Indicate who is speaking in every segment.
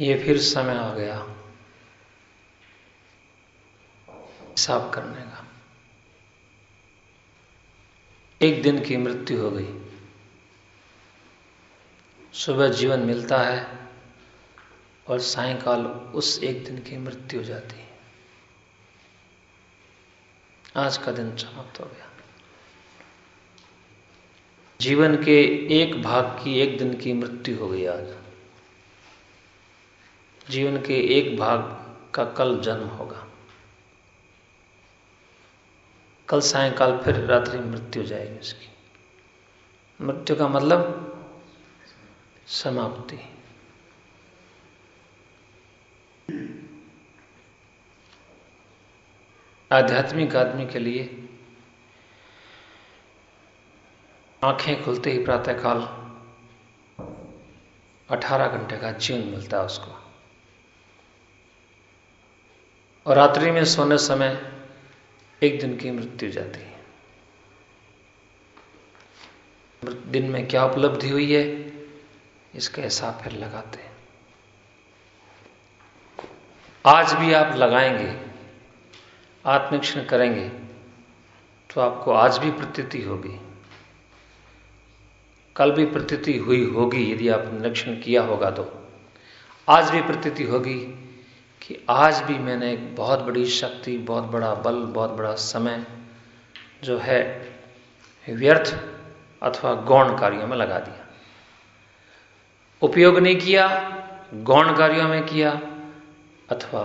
Speaker 1: ये फिर समय आ गया। हिसाब करने का। एक दिन की मृत्यु हो गई। सुबह जीवन मिलता है और सायकाल उस एक दिन की मृत्यु हो जाती है। आज का दिन समाप्त हो गया। जीवन के एक भाग की एक दिन की मृत्यु हो गई आज। जीवन के एक भाग का कल जन्म होगा। कल सायकाल फिर रात्रि मृत्यु जाएगी उसकी। मृत्यु का मतलब समाप्ति। आध्यात्मिक आदमी के लिए आँखें खुलते ही प्रातःकाल 18 घंटे का जीवन मिलता है उसको। और रात्रि में सोने समय एक दिन की मृत्यु जाती है। दिन में क्या उपलब्धि हुई है? इसका हिसाब फिर लगाते हैं। आज भी आप लगाएँगे आत्मनिरीक्षण करेंगे तो आपको आज भी प्रतीति होगी। कल भी प्रतीति हुई होगी, यदि आप निरीक्षण किया होगा तो। आज भी प्रतीति होगी कि आज भी मैंने एक बहुत बड़ी शक्ति, बहुत बड़ा बल, बहुत बड़ा समय जो है व्यर्थ अथवा गौण कार्यों में लगा दिया। उपयोग नहीं किया, गौण कार्यों में किया अथवा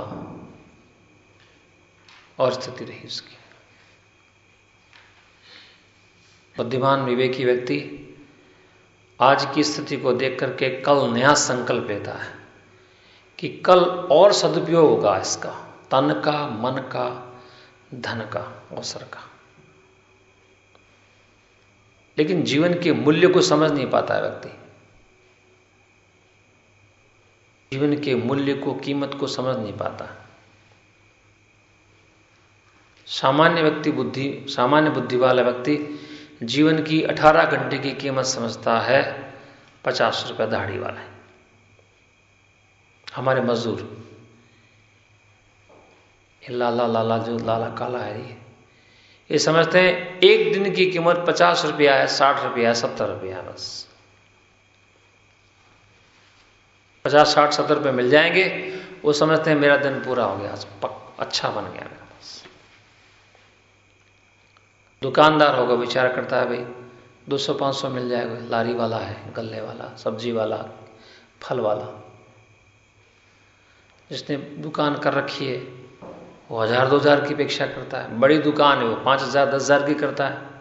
Speaker 1: और स्थिति रही उसकी। बुद्धिमान, विवेकी व्यक्ति आज की स्थिति को देख करके कल नया संकल्प लेता है। कि कल और सदुपयोग होगा इसका, तन का, मन का, धन का, अवसर का। लेकिन जीवन के मूल्य को समझ नहीं पाता है व्यक्ति। जीवन के मूल्य को, कीमत को समझ नहीं पाता। सामान्य व्यक्ति बुद्धि, सामान्य बुद्धि वाला व्यक्ति जीवन की 18 घंटे की कीमत समझता है, पचास रुपये दाढ़ी वाला। हमारे मजदूर। ये लाला लाला जो लाला काला है ये। ये समझते हैं, एक दिन की कीमत पचास रुपया है, साठ रुपया है, सत्तर रुपया है बस। पचास, साठ, सत्तर रुपये मिल जाएँगे। वो समझते हैं, मेरा दिन पूरा हो गया, आज पक अच्छा बन गया मेरा बस। दुकानदार होगा, विचार करता है भाई, दो सौ, पाँच सौ मिल जाएगा। लारी वाला है, गले वाला, सब्ज़ी वाला, फल वाला। जिसने दुकान कर रखी है, वो हज़ार दो हज़ार की अपेक्षा करता है। बड़ी दुकान है, वो पाँच हज़ार, दस हज़ार की करता है।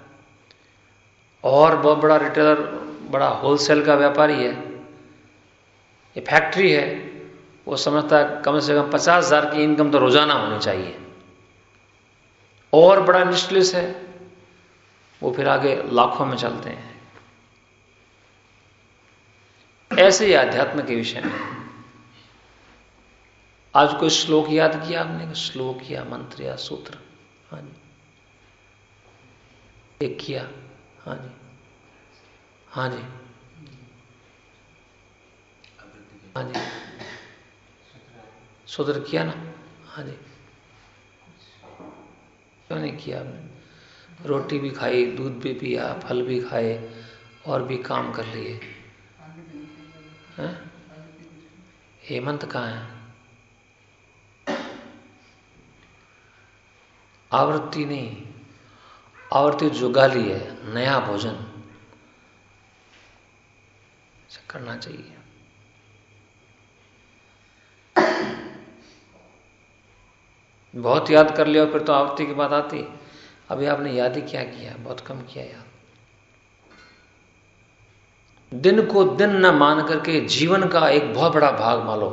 Speaker 1: और बहुत बड़ा रिटेलर बड़ा होलसेल का व्यापारी है। ये फैक्ट्री है, वो समझता है कम से कम पचास हज़ार की इनकम तो रोज़ाना होनी चाहिए। और बड़ा इंडस्ट्रियलिस्ट है, वो फिर आगे लाखों में चलते हैं। ऐसे ही अध्यात्म के विषय में आज कोई श्लोक याद किया आपने? श्लोक या मंत्र या सूत्र? हाँ जी। एक किया। हाँ जी। हाँ जी। हाँ जी। सूत्र किया ना? हाँ जी। क्यों नहीं किया आपने? रोटी भी खाई, दूध भी पिया, फल भी खाए, और भी काम कर लिए। हेमंत कहाँ है? आवृत्ति नहीं। आवृत्ति जुगाली है, नया भोजन। करना चाहिए। बहुत याद कर लिया फिर तो आवृत्ति की बात आती। अभी आपने याद ही क्या किया? बहुत कम किया याद। दिन को दिन न मान करके जीवन का एक बहुत बड़ा भाग मान। लो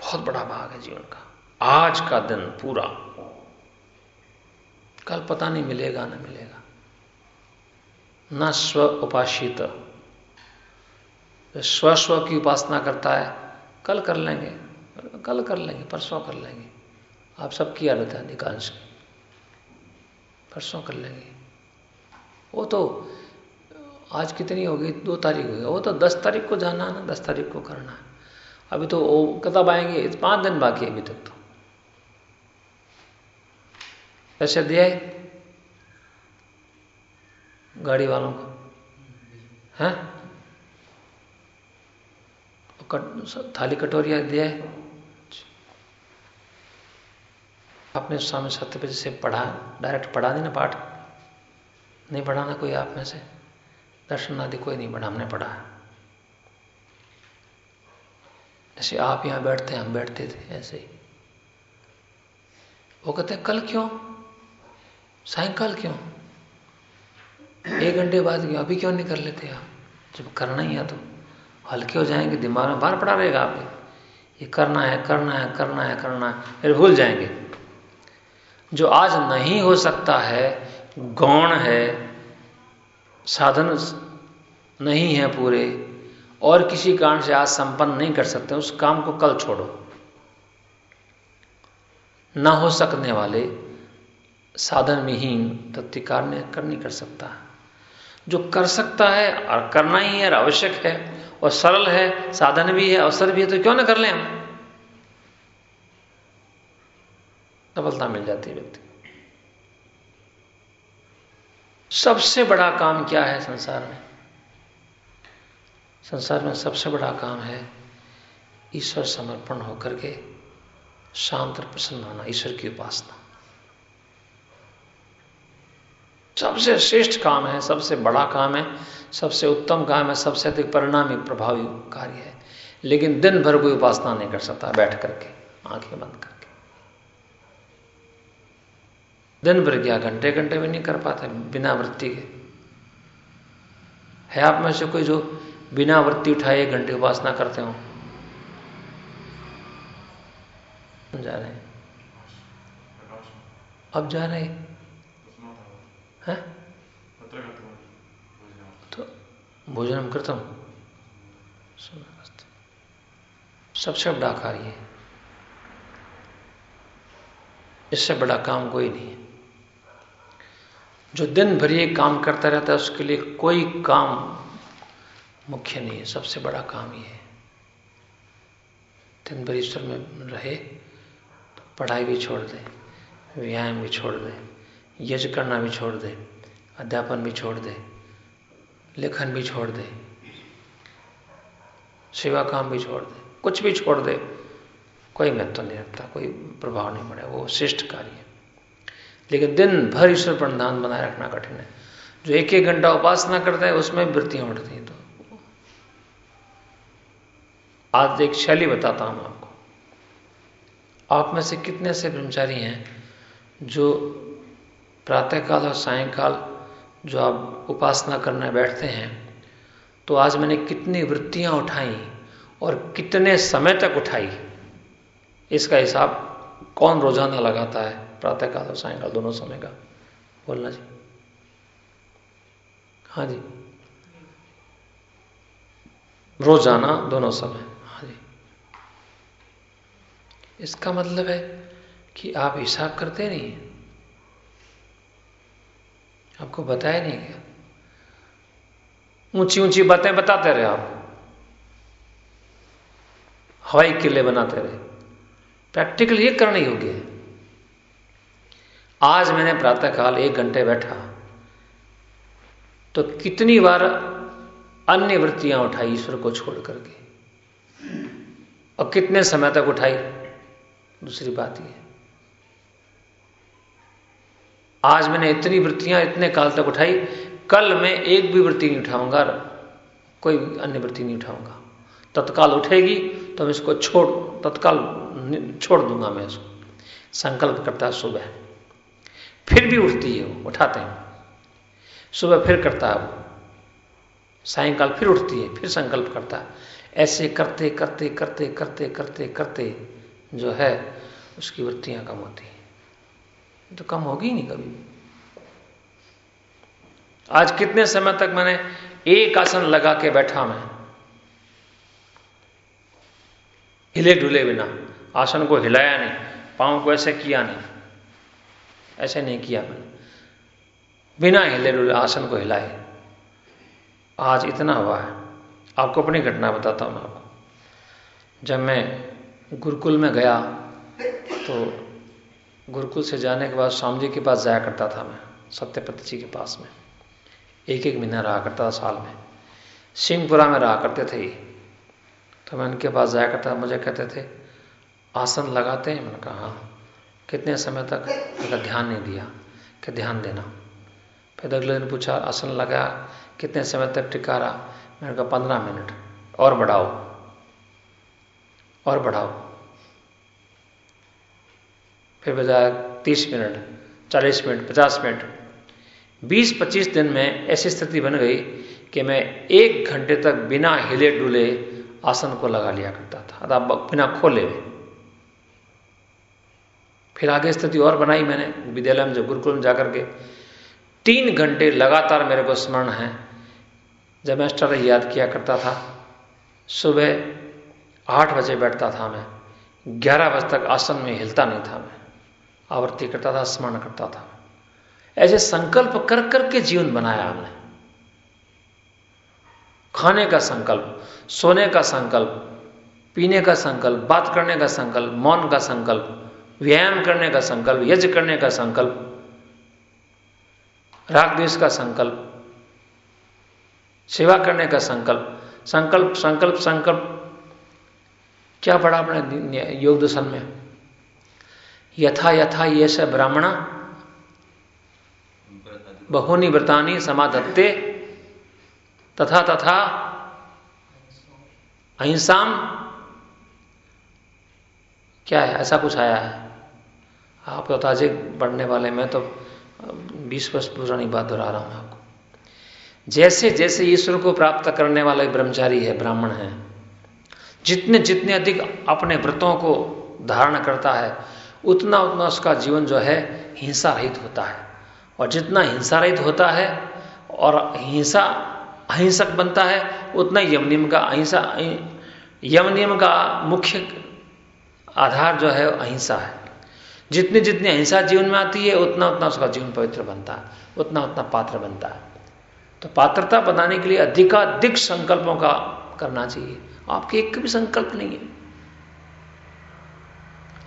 Speaker 1: बहुत बड़ा भाग है जीवन का। आज का दिन पूरा। कल पता नहीं मिलेगा, ना मिलेगा। न स्व उपासित स्व स्व की उपासना करता है, कल कर लेंगे, कल कर लेंगे, परसों कर लेंगे। आप सबकी आदत है अधिकांश। की परसों कर लेंगे। वो तो आज कितनी होगी? दो तारीख हो गई वो तो दस तारीख को जाना है ना, दस तारीख को करना है। अभी तो वो कतब आएँगे? पाँच दिन बाकी है अभी तक तो। पैसे दिए गाड़ी वालों को। हैं? थाली कटोरिया दिया आपने स्वामी सत्यपति से पढ़ा, डायरेक्ट पढ़ा नहीं ना पाठ? नहीं पढ़ा ना कोई आप में से? दर्शन आदि कोई नहीं पढ़ा, हमने पढ़ा। जैसे आप यहाँ बैठते हम बैठते थे, ऐसे ही। वो कहते कल क्यों? सायकाल क्यों? एक घंटे बाद क्यों? अभी क्यों नहीं कर लेते आप? जब करना ही है तो। हल्के हो जाएँगे, दिमाग में बार पड़ा रहेगा आपके ये करना है करना है करना है करना है, फिर भूल जाएँगे। जो आज नहीं हो सकता है, गौण है, साधन नहीं है पूरे, और किसी कारण से आज संपन्न नहीं कर सकते, उस काम को कल छोड़ो। ना हो सकने वाले साधन विहीन तथ्य ने कर नहीं कर सकता। जो कर सकता है, और करना ही है, और आवश्यक है, और सरल है, साधन भी है, अवसर भी है तो क्यों ना कर लें हम? सफलता मिल जाती है व्यक्ति सबसे बड़ा काम क्या है संसार में? संसार में सबसे बड़ा काम है ईश्वर समर्पण होकर के शांत और प्रसन्न होना, ईश्वर की उपासना। सबसे श्रेष्ठ काम है, सबसे बड़ा काम है, सबसे उत्तम काम है, सबसे अधिक परिणामी, प्रभावी कार्य है। लेकिन दिन भर कोई उपासना नहीं कर सकता, बैठ करके, आँखें बंद करके। दिन भर क्या घंटे घंटे भी नहीं कर पाते, बिना वृत्ति के। है आप में से कोई जो बिना वृत्ति उठाए एक घंटे उपासना करते हो? जा रहे हैं। अब जा रहे हैं। तो भोजन हम करता हूँ? सबसे बड़ा कार्य इससे बड़ा काम कोई नहीं है। जो दिन भर ये काम करता रहता है, उसके लिए कोई काम मुख्य नहीं है। सबसे बड़ा काम ये है। दिन भर ईश्वर में रहे तो पढ़ाई भी छोड़ दे, व्यायाम भी छोड़ दे। यज करना भी छोड़ दे, अध्यापन भी छोड़ दे, लेखन भी छोड़ दे, सेवा काम भी छोड़ दे, कुछ भी छोड़ दे, कोई महत्व नहीं रखता, कोई प्रभाव नहीं पड़े वो श्रेष्ठ कार्य है। लेकिन दिन भर ईश्वर पर बनाए रखना कठिन है। जो एक एक घंटा उपासना करता है, उसमें वृत्तियाँ उठती हैं तो। आज एक शैली बताता हूँ आपको। आप में से कितने से ब्रह्मचारी हैं, जो प्रातःकाल और सायंकाल जो आप उपासना करने बैठते हैं तो आज मैंने कितनी वृत्तियाँ उठाई और कितने समय तक उठाई। इसका हिसाब कौन रोज़ाना लगाता है, प्रातःकाल और सायंकाल, दोनों समय का? बोलना जी। हाँ जी। रोज़ाना दोनों समय। हाँ जी। इसका मतलब है कि आप हिसाब करते नहीं आपको बताया नहीं गया। ऊँची ऊँची बातें बताते रहे आप। हवाई किले बनाते रहे। प्रैक्टिकल ये करना योग्य है। आज मैंने प्रातःकाल एक घंटे बैठा तो कितनी बार अन्य वृत्तियाँ उठाई ईश्वर को छोड़ करके? और कितने समय तक उठाई? दूसरी बात यह आज मैंने इतनी वृत्तियाँ इतने काल तक उठाई, कल मैं एक भी वृत्ति नहीं उठाऊँगा, कोई अन्य वृत्ति नहीं उठाऊँगा। तत्काल उठेगी तो मैं इसको छोड़, तत्काल छोड़ दूँगा मैं इसको। संकल्प करता है, सुबह। फिर भी उठती है वो, उठाते हैं। सुबह फिर करता है वो। सायंकाल फिर उठती है, फिर संकल्प करता है। ऐसे करते करते करते करते करते करते जो है, उसकी वृत्तियाँ कम होती हैं। तो कम होगी नहीं कभी आज कितने समय तक मैंने एक आसन लगा के बैठा मैं? हिले डुले बिना, आसन को हिलाया नहीं, पाँव को ऐसे किया नहीं। ऐसे नहीं किया मैंने। बिना हिले डुले आसन को हिलाए। आज इतना हुआ है। आपको अपनी घटना बताता हूँ मैं आपको। जब मैं गुरुकुल में गया तो गुरुकुल से जाने के बाद स्वामी जी के पास जाया करता था मैं, सत्यपति जी के पास में। एक एक महीना रहा करता था साल में। सिंहपुरा में रहा करते थे तो मैं उनके पास जाया करता मुझे कहते थे, आसन लगाते हैं? मैंने कहा हाँ। कितने समय तक? अगर ध्यान नहीं दिया। कि ध्यान देना? फिर अगले दिन पूछा, आसन लगाया कितने समय तक टिका रहा? मैंने कहा, पंद्रह मिनट। और बढ़ाओ। और बढ़ाओ। फिर बजाय तीस मिनट, चालीस मिनट, पचास मिनट। बीस पच्चीस दिन में ऐसी स्थिति बन गई कि मैं एक घंटे तक बिना हिले डुले आसन को लगा लिया करता था अर्थात बिना खोले फिर आगे स्थिति और बनाई मैंने, विद्यालय में जब गुरुकुल में जाकर के। तीन घंटे लगातार मेरे को स्मरण है। जब मैं स्टर याद किया करता था, सुबह आठ बजे बैठता था मैं, ग्यारह बजे तक आसन में हिलता नहीं था मैं। आवृत्ति करता था, स्मरण करता था। ऐसे संकल्प कर कर के जीवन बनाया हमने। खाने का संकल्प, सोने का संकल्प, पीने का संकल्प, बात करने का संकल्प, मौन का संकल्प, व्यायाम करने का संकल्प, यज्ञ करने का संकल्प, राग द्वेष का संकल्प, सेवा करने का संकल्प संकल्प संकल्प संकल्प। क्या पढ़ा अपने योग दर्शन में? यथा यथा ये सब ब्राह्मण। बहुनी व्रतानी समाधत्ते तथा तथा अहिंसाम क्या है? ऐसा कुछ आया है। आप तो ताजे बढ़ने वाले मैं तो बीस वर्ष पुरानी बात दोहरा रहा हूँ आपको। जैसे जैसे ईश्वर को प्राप्त करने वाले ब्रह्मचारी है, ब्राह्मण है, जितने जितने अधिक अपने व्रतों को धारण करता है उतना उतना उसका जीवन जो है हिंसा रहित होता है। और जितना हिंसा रहित होता है और हिंसा अहिंसक बनता है, उतना यम नियम का अहिंसा, यम नियम का मुख्य आधार जो है अहिंसा है। जितनी जितनी अहिंसा जीवन में आती है, उतना उतना उसका जीवन पवित्र बनता है, उतना उतना पात्र बनता है। तो पात्रता बनाने के लिए अधिकाधिक संकल्पों का करना चाहिए। आपके एक भी संकल्प नहीं है।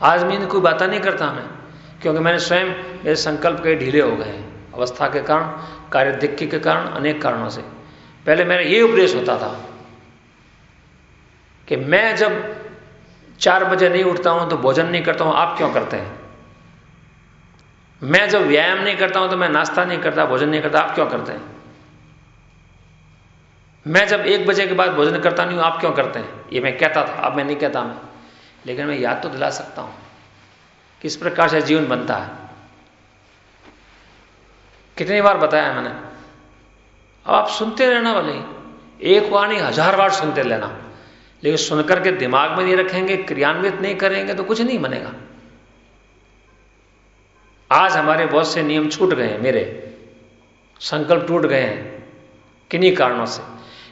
Speaker 1: आज मैं कोई बात नहीं करता मैं, क्योंकि मैंने स्वयं मेरे संकल्प के ढीले हो गए अवस्था के कारण, कार्य कार्यधिक्य के कारण, अनेक कारणों से। पहले मेरा ये उपदेश होता था कि मैं जब चार बजे नहीं उठता हूँ तो भोजन नहीं करता हूँ, आप क्यों करते हैं? मैं जब व्यायाम नहीं करता हूँ तो मैं नाश्ता नहीं करता, भोजन नहीं करता, आप क्यों करते हैं? मैं जब एक बजे के बाद भोजन करता नहीं हूँ, आप क्यों करते हैं? ये मैं कहता था, अब मैं नहीं कहता मैं। लेकिन मैं याद तो दिला सकता हूँ। किस प्रकार से जीवन बनता है? कितनी बार बताया मैंने? अब आप सुनते रहना वाले एक बार नहीं, हज़ार बार सुनते रहना। लेकिन सुनकर के दिमाग में नहीं रखेंगे, क्रियान्वित नहीं करेंगे तो कुछ नहीं बनेगा। आज हमारे बहुत से नियम छूट गए हैं मेरे। संकल्प टूट गए हैं, किन्हीं कारणों से।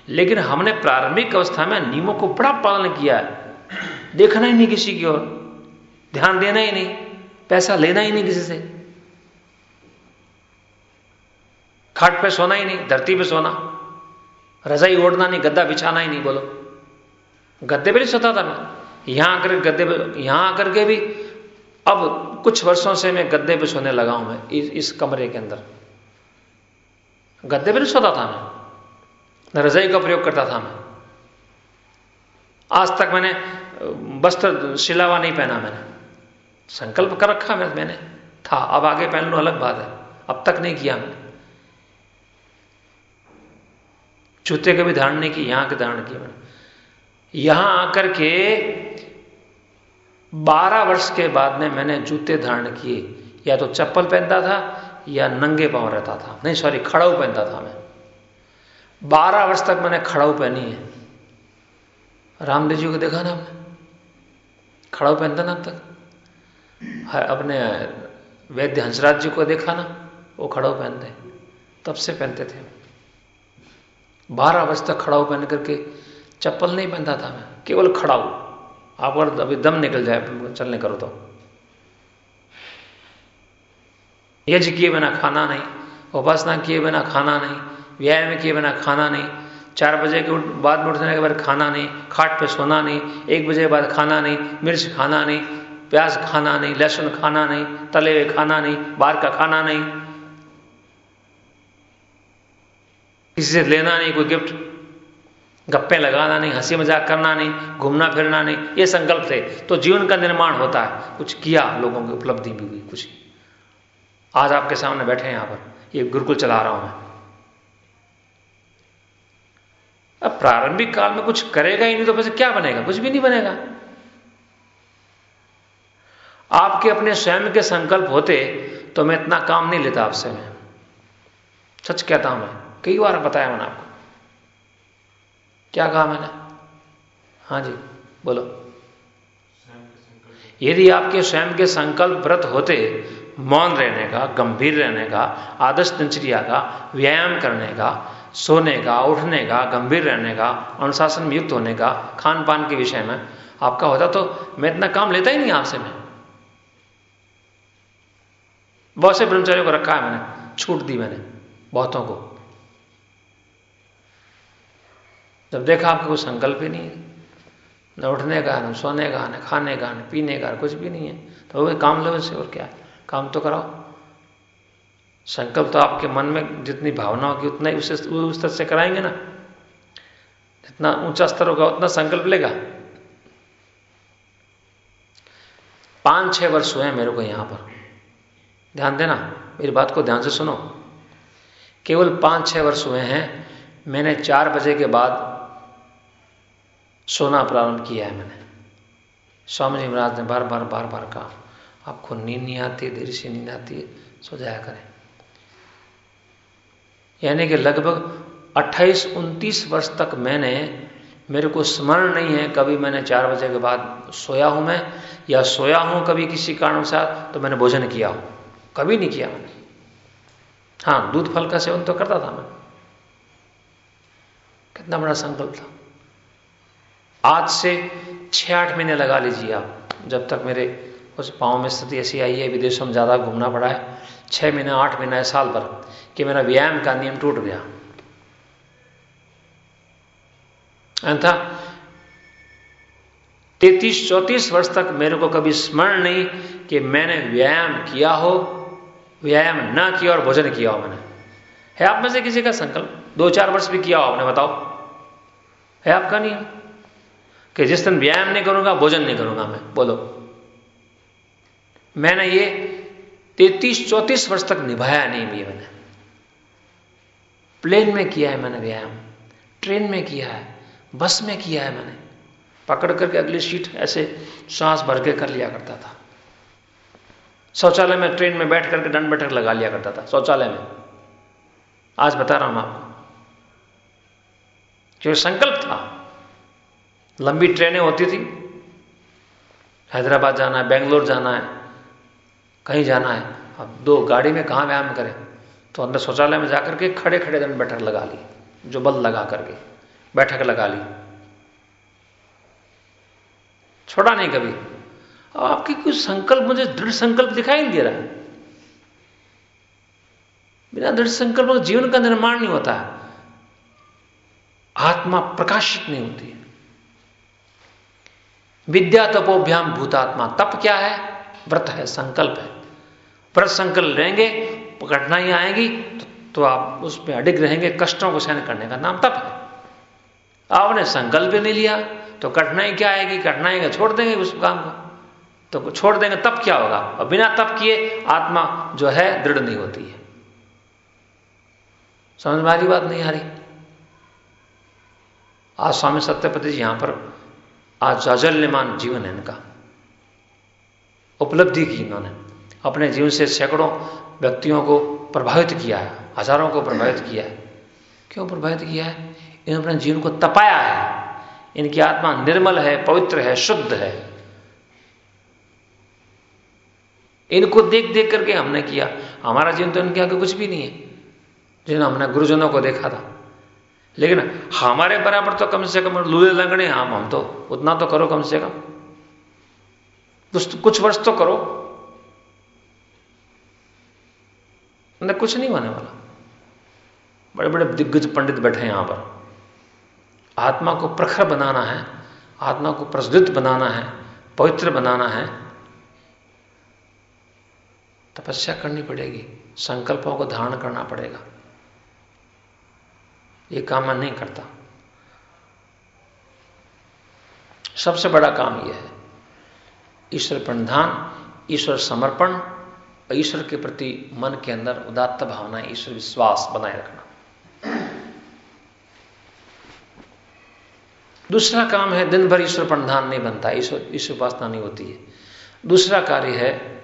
Speaker 1: लेकिन हमने प्रारंभिक अवस्था में नियमों को बड़ा पालन किया है। देखना ही नहीं किसी की ओर। ध्यान देना ही नहीं। पैसा लेना ही नहीं किसी से। खाट पे सोना ही नहीं धरती पे सोना। रजाई ओढ़ना नहीं गद्दा बिछाना ही नहीं बोलो। गद्दे पे नहीं सोता था मैं। यहाँ आकर गद्दे पे यहाँ आकर के भी अब कुछ वर्षों से मैं गद्दे पे सोने लगा हूँ मैं इस, इस कमरे के अंदर। गद्दे पे नहीं सोता था मैं। रजाई का प्रयोग करता था मैं। आज तक मैंने वस्त्र सिलावा नहीं पहना मैंने। संकल्प कर रखा मैं, मैंने। था, अब आगे पहन लो अलग बात है। अब तक नहीं किया मैंने। जूते का भी धारण नहीं की यहाँ के धारण किया मैंने। यहाँ आकर के बारह वर्ष के बाद में मैंने जूते धारण किए। या तो चप्पल पहनता था, या नंगे पाँव रहता था। नहीं सॉरी खड़ाऊ पहनता था मैं। बारह वर्ष तक मैंने खड़ाऊ पहनी है। रामदेव जी को देखा ना आपने? खड़ाऊ पहनता ना अब तक। अपने वैद्य हंसराज जी को देखा ना, वो खड़ाऊ पहनते तब से पहनते थे। बारह वर्ष तक खड़ाऊ पहन करके, चप्पल नहीं पहनता था मैं, केवल खड़ाऊ आप अगर अभी दम निकल जाए चलने करो तो। यज्ञ किए बिना खाना नहीं, उपासना किए बिना खाना नहीं, व्यायाम किए बिना खाना नहीं चार बजे के बाद में उठने के बाद खाना नहीं, खाट पे सोना नहीं, एक बजे के बाद खाना नहीं, मिर्च खाना नहीं, प्याज खाना नहीं, लहसुन खाना नहीं, तले हुए खाना नहीं, बाहर का खाना नहीं। किसी से लेना नहीं, कोई गिफ्ट, गप्पे लगाना नहीं, हँसी मज़ाक करना नहीं, घूमना फिरना नहीं, ये संकल्प थे। तो जीवन का निर्माण होता है। कुछ किया लोगों की उपलब्धि भी हुई, कुछ आज आपके सामने बैठे हैं यहाँ पर। ये गुरुकुल चला रहा हूँ मैं। अब प्रारंभिक काल में कुछ करेगा ही नहीं तो वैसे क्या बनेगा? कुछ भी नहीं बनेगा। आपके अपने स्वयं के संकल्प होते तो मैं इतना काम नहीं लेता आपसे। मैं सच कहता हूँ मैं? कई बार बताया मैंने आपको। क्या कहा मैंने? हाँ जी, बोलो। यदि आपके स्वयं के संकल्प व्रत होते, मौन रहने का, गंभीर रहने का, आदर्श दिनचर्या का, व्यायाम करने का सोने का उठने का गंभीर रहने का अनुशासन में युक्त होने का खान पान के विषय में आपका होता तो मैं इतना काम लेता ही नहीं आपसे मैं। बहुत से ब्रह्मचारियों को रखा है मैंने, छूट दी मैंने, बहुतों को। जब देखा आपका कोई संकल्प ही नहीं है, न उठने का न सोने का न खाने का न पीने का कुछ भी नहीं है तो वो काम लो से और क्या? काम तो कराओ। संकल्प तो आपके मन में जितनी भावना होगी उतना ही उसे उस स्तर से कराएँगे ना। जितना ऊँचा स्तर होगा उतना संकल्प लेगा। पाँच छह वर्ष हुए मेरे को यहाँ पर। ध्यान देना, मेरी बात को ध्यान से सुनो। केवल पाँच छह वर्ष हुए हैं, मैंने चार बजे के बाद सोना प्रारंभ किया है मैंने। स्वामी जी महाराज ने बार बार बार बार कहा, आपको नींद नहीं आती, देर से नींद आती है, सो जाया करें। यानी कि लगभग 28-29 वर्ष तक मैंने, मेरे को स्मरण नहीं है, कभी मैंने चार बजे के बाद सोया हूँ मैं, या सोया हूँ कभी किसी कारण से तो मैंने भोजन किया हो। कभी नहीं किया मैंने। हाँ दूध फल का सेवन तो करता था मैं। कितना बड़ा संकल्प था। आज से छह आठ महीने लगा लीजिए आप, जब तक मेरे उस पाँव में स्थिति ऐसी आई है, विदेशों में ज़्यादा घूमना पड़ा है छह महीने, आठ महीने साल भर कि मेरा व्यायाम का नियम टूट गया। था तैतीस, चौतीस वर्ष तक मेरे को कभी स्मरण नहीं कि मैंने व्यायाम किया हो, व्यायाम ना किया और भोजन किया हो मैंने। है आप में से किसी का संकल्प? दो चार वर्ष भी किया हो आपने, बताओ। है आपका नियम? कि जिस दिन व्यायाम नहीं करूँगा, भोजन नहीं करूँगा मैं, बोलो। मैंने ये तैतीस, चौतीस वर्ष तक निभाया नहीं भी मैंने। प्लेन में किया है मैंने व्यायाम, ट्रेन में किया है, बस में किया है मैंने। पकड़ करके अगली सीट ऐसे सांस भर के कर लिया करता था। शौचालय में ट्रेन में बैठ करके दंड बैठक लगा लिया करता था, शौचालय में। आज बता रहा हूँ आपको। जो संकल्प था, लंबी ट्रेनें होती थी, हैदराबाद जाना है, बेंगलोर जाना है कहीं जाना है। अब दो गाड़ी में कहाँ व्यायाम करें? तो अंदर शौचालय में जाकर के खड़े खड़े दिन बैठक लगा ली, जो बल लगा करके, बैठक लगा ली। छोड़ा नहीं कभी। अब आपकी कुछ संकल्प, मुझे दृढ़ संकल्प दिखाई नहीं दे रहा। बिना दृढ़ संकल्प जीवन का निर्माण नहीं होता। आत्मा प्रकाशित नहीं होती। विद्या तपोभ्याम भूतात्मा। तप क्या है? व्रत है, संकल्प है। व्रत संकल्प रहेंगे कठिनाई आएगी तो, तो आप उसमें अडिग रहेंगे कष्टों को सहन करने का नाम तप है। आपने संकल्प नहीं लिया तो कठिनाई क्या आएगी? कठिनाई का छोड़ देंगे उस काम को। तो छोड़ देंगे तब क्या होगा? और बिना तप किए आत्मा जो है दृढ़ नहीं होती है। समझ में आ रही बात नहीं आ रही? आज स्वामी सत्यपति जी यहाँ पर आज जाजल्यमान जीवन है इनका। उपलब्धि की इन्होंने। अपने जीवन से सैकड़ों व्यक्तियों को प्रभावित किया है, हज़ारों को प्रभावित किया है। क्यों प्रभावित किया है? इन्होंने अपने जीवन को तपाया है। इनकी आत्मा निर्मल है, पवित्र है, शुद्ध है। इनको देख देख करके हमने किया। हमारा जीवन तो इनके आगे कुछ भी नहीं है, जिन्होंने हमने गुरुजनों को देखा था। लेकिन हमारे बराबर तो कम से कम लूले लंगड़े हम हम तो उतना तो करो कम से कम। कुछ कुछ वर्ष तो करो। कुछ नहीं होने वाला। बड़े बड़े दिग्गज पंडित बैठे हैं यहाँ पर। आत्मा को प्रखर बनाना है, आत्मा को प्रज्वलित बनाना है, पवित्र बनाना है। तपस्या करनी पड़ेगी, संकल्पों को धारण करना पड़ेगा। ये काम मैं नहीं करता। सबसे बड़ा काम यह है, ईश्वर प्रणधान ईश्वर समर्पण ईश्वर के प्रति मन के अंदर उदात्त भावना ईश्वर विश्वास बनाए रखना। दूसरा काम है, दिन भर ईश्वर प्रणधान नहीं बनता, ईश्वर ईश्वर उपासना नहीं होती है। दूसरा कार्य है,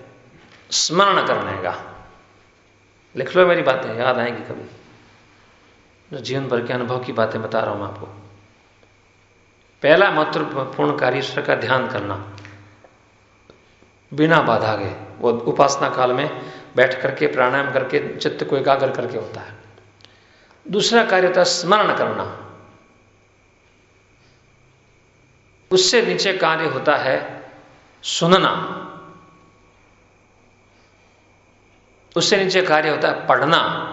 Speaker 1: स्मरण करने का। लिख लो मेरी बातें, याद आएँगी कभी। जो जीवन भर के अनुभव की बातें बता रहा हूँ आपको। पहला महत्वपूर्ण कार्य ईश्वर का ध्यान करना। बिना बाधा के। वो उपासना काल में बैठ करके, प्राणायाम करके, चित्त को एकाग्र करके होता है। दूसरा कार्य होता है स्मरण करना। उससे नीचे कार्य होता है सुनना। उससे नीचे कार्य होता है पढ़ना।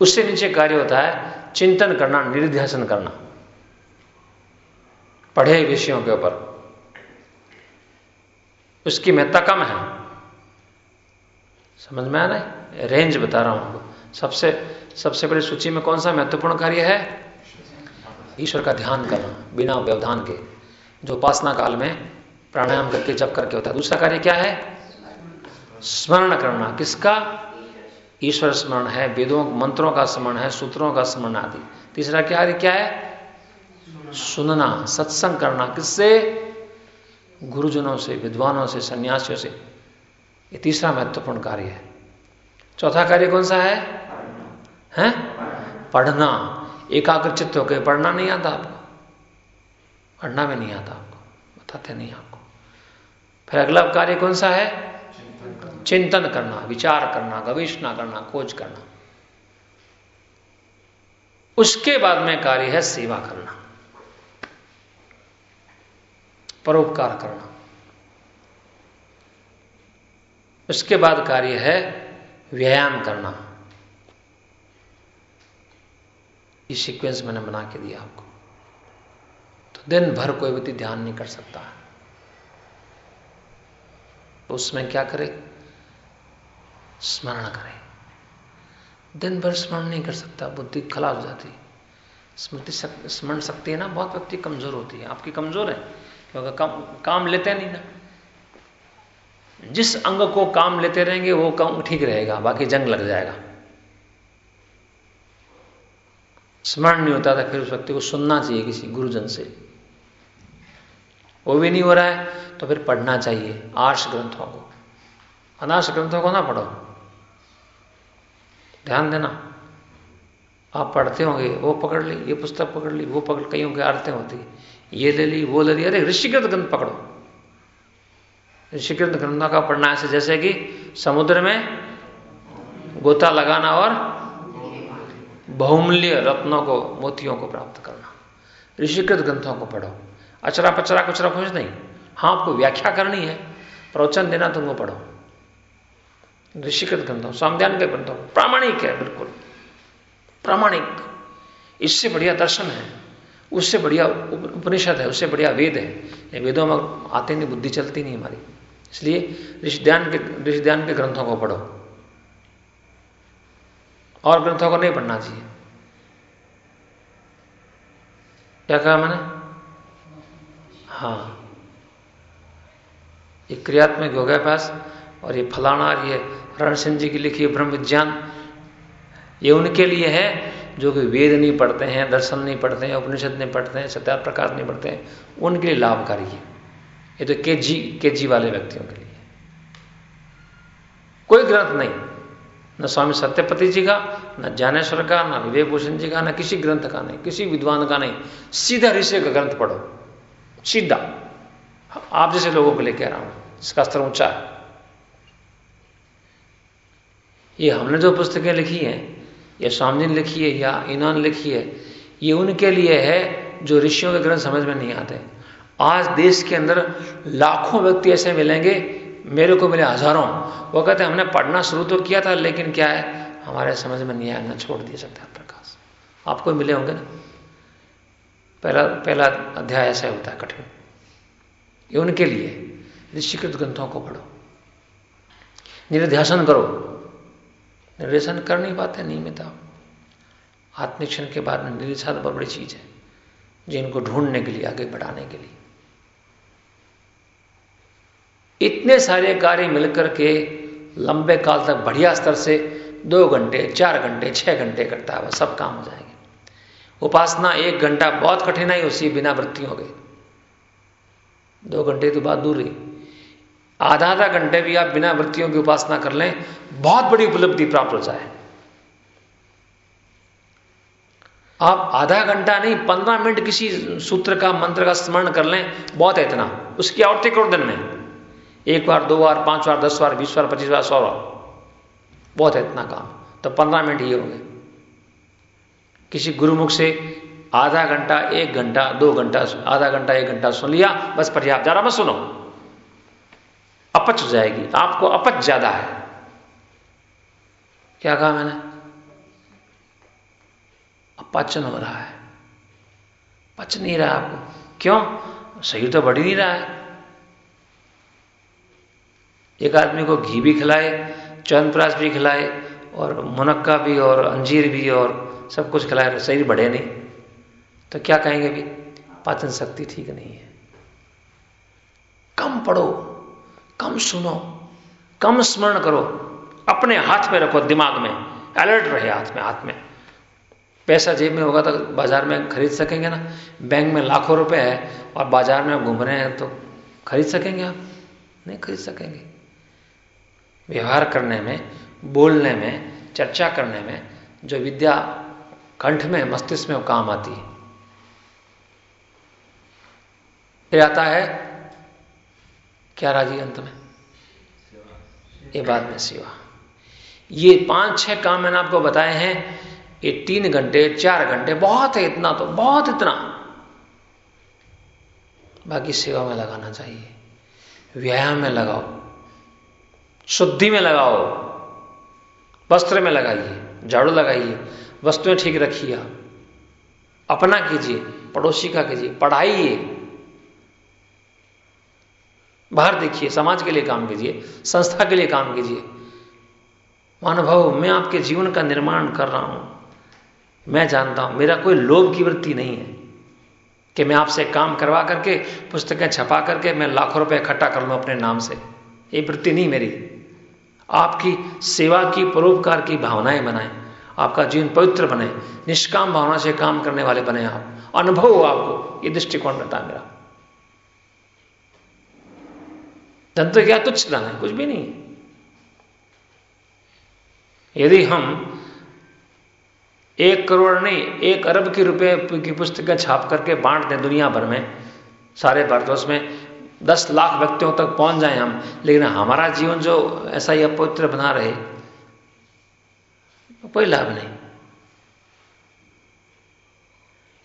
Speaker 1: उससे नीचे कार्य होता है चिंतन करना, निर्ध्यासन करना। पढ़े विषयों के ऊपर। उसकी महत्ता कम है। समझ में आ रहा है? रेंज बता रहा हूँ सबसे सबसे बड़ी सूची में कौन सा महत्वपूर्ण कार्य है? ईश्वर का ध्यान करना, बिना व्यवधान के। जो उपासना काल में प्राणायाम करके, जप करके होता है। दूसरा कार्य क्या है? स्मरण करना। किसका? ईश्वर स्मरण है। वेदों, मंत्रों का स्मरण है, सूत्रों का स्मरण आदि। तीसरा कार्य क्या है? सुनना, सत्संग करना। किससे? गुरुजनों से, विद्वानों से, सन्यासियों से। ये तीसरा महत्वपूर्ण कार्य है। चौथा कार्य कौन सा है? हैं? पढ़ना। एकाग्र चित्त होकर पढ़ना नहीं आता आपको। पढ़ना भी नहीं आता आपको। बताते नहीं आपको। फिर अगला कार्य कौन सा है? चिंतन करना, विचार करना, गवेषणा करना, खोज करना। उसके बाद में कार्य है सेवा करना। परोपकार करना। उसके बाद कार्य है व्यायाम करना। ये सीक्वेंस मैंने बना के दिया आपको। तो दिन भर कोई व्यक्ति ध्यान नहीं कर सकता। तो उसमें क्या करे? स्मरण करे। दिन भर स्मरण नहीं कर सकता, बुद्धि खराब हो जाती। स्मृति स्मरण शक्ति है ना, बहुत व्यक्ति कमज़ोर होती है। आपकी कमज़ोर है क्योंकि काम काम लेते नहीं ना। जिस अंग को काम लेते रहेंगे, वो काम ठीक रहेगा, बाकी जंग लग जाएगा। स्मरण नहीं होता था, फिर उस व्यक्ति को सुनना चाहिए किसी गुरुजन से। वो भी नहीं हो रहा है तो फिर पढ़ना चाहिए, आर्ष ग्रंथों को। अनार्ष ग्रंथों को ना पढ़ो। ध्यान देना। आप पढ़ते होंगे, वो पकड़ ली, ये पुस्तक पकड़ ली, वो पकड़, कईयों की आरतें होती ये ले ली, वो ले ली। अरे, ऋषिकृत ग्रंथ पकड़ो। ऋषिकृत ग्रंथों का पढ़ना ऐसे, जैसे कि समुद्र में गोता लगाना और बहुमूल्य रत्नों को, मोतियों को प्राप्त करना। ऋषिकृत ग्रंथों को पढ़ो। अचरा पचरा कुछ नहीं। हाँ आपको व्याख्या करनी है। प्रवचन देना तुमको पढ़ो। ऋषिकृत ग्रंथों सामध्यान के ग्रंथों प्रामाणिक है, बिल्कुल। प्रामाणिक। इससे बढ़िया दर्शन है। उससे बढ़िया उपनिषद है, उससे बढ़िया वेद है। वेदों में आते नहीं, बुद्धि चलती नहीं हमारी। इसलिए ऋषिध्यान के ऋषिध्यान के ग्रंथों को पढ़ो। और ग्रंथों को नहीं पढ़ना चाहिए। क्या कहा मैंने? हाँ। ये क्रियात्मक योगाभ्यास और ये फलाना, ये रण सिंह जी की लिखी ब्रह्म विज्ञान, ये उनके लिए है जो कि वेद नहीं पढ़ते हैं, दर्शन नहीं पढ़ते हैं, उपनिषद नहीं पढ़ते हैं, सत्या प्रकाश नहीं पढ़ते हैं, उनके लिए लाभकारी है। ये तो के जी के जी वाले व्यक्तियों के लिए। कोई ग्रंथ नहीं। न स्वामी सत्यपति जी का, न ज्ञानेश्वर का, न विवेक भूषण जी का, न किसी ग्रंथ का नहीं, किसी विद्वान का नहीं। सीधा ऋषि का ग्रंथ पढ़ो। सीधा। आप जैसे लोगों के लिए कह रहा हूँ, इसका स्तर ऊँचा है। ये हमने जो पुस्तकें लिखी हैं या लिखी है, या इन्होंने लिखी है, ये उनके लिए है जो ऋषियों के ग्रंथ समझ में नहीं आते। आज देश के अंदर लाखों व्यक्ति ऐसे मिलेंगे, मेरे को मिले हज़ारों। वो कहते हमने पढ़ना शुरू तो किया था, लेकिन क्या है? हमारे समझ में नहीं आया छोड़ दिया सकता प्रकाश। आपको मिले होंगे ना? पहला पहला अध्याय ऐसा होता है कठिन। ये उनके लिए ऋषिकृत ग्रंथों को पढ़ो। निर्ध्यासन करो। निर्देशन कर नहीं पाते, नियमित आप। आत्मिक्षण के बाद में बहुत बड़ी चीज़ है जिनको ढूँढने के लिए, आगे बढ़ाने के लिए। इतने सारे कार्य मिलकर के लंबे काल तक बढ़िया स्तर से दो घंटे, चार घंटे, छह घंटे करता है वह सब काम हो जाएँगे। उपासना एक घंटा बहुत कठिनाई, उसी बिना वृत्ति हो गई। दो घंटे तो बात दूर रही। आधा आधा घंटे भी आप बिना वृत्तियों की उपासना कर लें, बहुत बड़ी उपलब्धि प्राप्त हो जाए। आप आधा घंटा नहीं, पंद्रह मिनट किसी सूत्र का, मंत्र का स्मरण कर लें, बहुत है इतना। उसकी आवृत्ति करोड़ दिन में। एक बार, दो बार, पाँच बार, दस बार, बीस बार, पच्चीस बार, सौ बार। बहुत है इतना काम। तो पंद्रह मिनट ही होंगे। किसी गुरुमुख से आधा घंटा, एक घंटा, दो घंटा, आधा घंटा, एक घंटा सुन लिया, बस पर्याप्त। जरा मत सुनो। अपच हो जाएगी आपको अपच ज़्यादा है। क्या कहा मैंने? अपाचन हो रहा है। पच नहीं रहा आपको। क्यों? शरीर तो बढ़ ही नहीं रहा है। एक आदमी को घी भी खिलाए चंद्रप्राश भी खिलाए, और मुनक्का भी, और अंजीर भी, और सब कुछ खिलाए शरीर बढ़े नहीं। तो क्या कहेंगे भी पाचन शक्ति ठीक नहीं है। कम पढ़ो। कम सुनो, कम स्मरण करो, अपने हाथ में रखो, दिमाग में अलर्ट रहे हाथ में हाथ में। पैसा जेब में होगा तो बाज़ार में खरीद सकेंगे ना। बैंक में लाखों रुपए है और बाज़ार में घूम रहे हैं तो खरीद सकेंगे आप? नहीं खरीद सकेंगे। व्यवहार करने में, बोलने में, चर्चा करने में जो विद्या कंठ में, मस्तिष्क में काम आती है। फिर आता है क्या राज़ी अंत में? ये बाद में सेवा। ये पाँच छह काम मैंने आपको बताए हैं, ये तीन घंटे, चार घंटे, बहुत है इतना तो बहुत इतना। बाकी सेवा में लगाना चाहिए। व्यायाम में लगाओ। शुद्धि में लगाओ। वस्त्र में लगाइए, झाड़ू लगाइए, वस्तुएँ ठीक रखिए अपना कीजिए, पड़ोसी का कीजिए, पढ़ाइए। बाहर देखिए, समाज के लिए काम कीजिए, संस्था के लिए काम कीजिए। मानव मैं आपके जीवन का निर्माण कर रहा हूँ। मैं जानता हूँ, मेरा कोई लोभ की वृत्ति नहीं है कि मैं आपसे काम करवा करके, पुस्तकें छपा करके मैं लाखों रुपए इकट्ठा कर लूँ अपने नाम से। ये वृत्ति नहीं मेरी। आपकी सेवा की, परोपकार की भावनाएँ बनाए। आपका जीवन पवित्र बने। निष्काम भावना से काम करने वाले बने आप। अनुभव हो आपको, ये दृष्टिकोण रहता है मेरा। तंत्र क्या तुच्छ धन है, कुछ भी नहीं। यदि हम एक करोड़ नहीं, एक अरब की रुपए की पुस्तकें छाप करके बांट दें दुनिया भर में, सारे भारतवर्ष में, दस लाख व्यक्तियों तक पहुँच जाए हम, लेकिन हमारा जीवन जो ऐसा ही अपवित्र बना रहे तो कोई लाभ नहीं।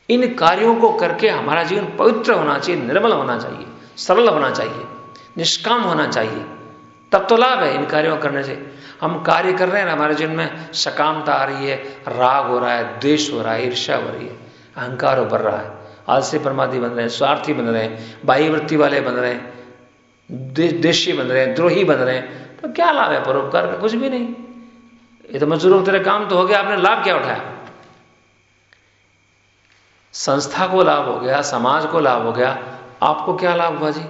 Speaker 1: इन कार्यों को करके हमारा जीवन पवित्र होना चाहिए, निर्मल होना चाहिए, सरल होना चाहिए। निष्काम होना चाहिए। तब तो लाभ है इन कार्यों करने से। हम कार्य कर रहे हैं ना हमारे जीवन में सकामता आ रही है, राग हो रहा है, द्वेष हो रहा है, ईर्ष्या हो रही है, अहंकार उभर रहा है, आलसी परमादि बन रहे हैं, स्वार्थी बन रहे हैं बाह्य वृत्ति वाले बन रहे हैं देशी बन रहे हैं, द्रोही बन रहे हैं तो क्या लाभ है परोपकार का? कुछ भी नहीं। ये तो मजदूरों तेरे काम तो हो गया, आपने लाभ क्या उठाया? संस्था को लाभ हो गया, समाज को लाभ हो गया, आपको क्या लाभ हुआ जी?